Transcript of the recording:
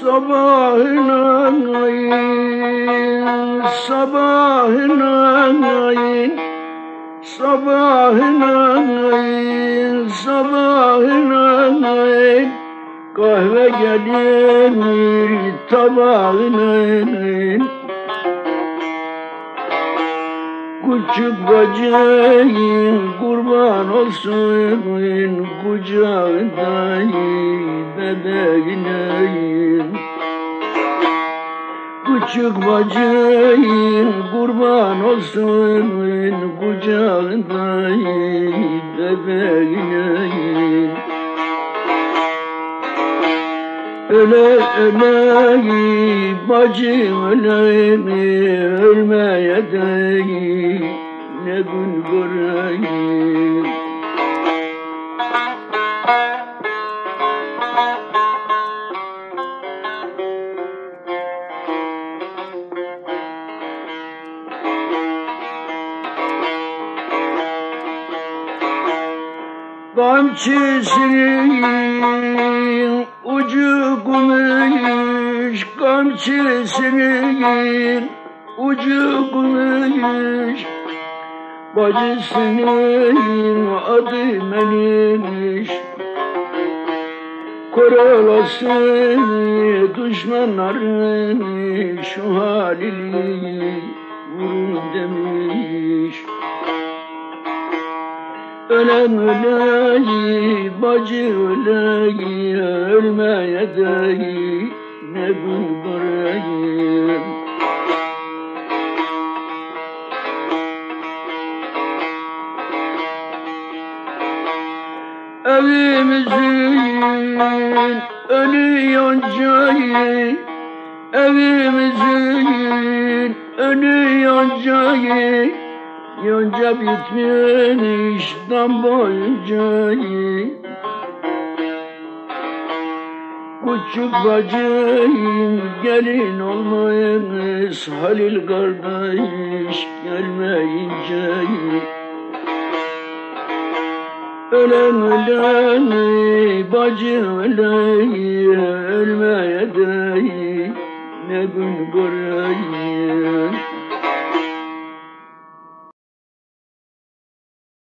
Sabahına ayın, sabahına ayın, sabahına ayın, sabahına ayın. Kahve gelir tabağına Küçük bacayın kurban olsun kucağında bebeğine Küçük bacayın kurban olsun kucağında bebeğine Öle öle bacı öle ölmeye değil ne gün göreyim Kamçısının ucu gümüş Kamçısının ucu gümüş Bacısının adı meniymiş Koralasın düşmanların şu halini vurun demiş Ölen öleyi, bacı öleyi, ölmeye deyi, ne gün göreyim. Evimizin önü yoncayı, evimizin önü yoncayı, Yonca bitmiş dam boyunca Küçük bacım gelin olmayınız. Halil kardeş gelmeyince Ölen ölen bacı ölen ölmeye değil ne gün göreyim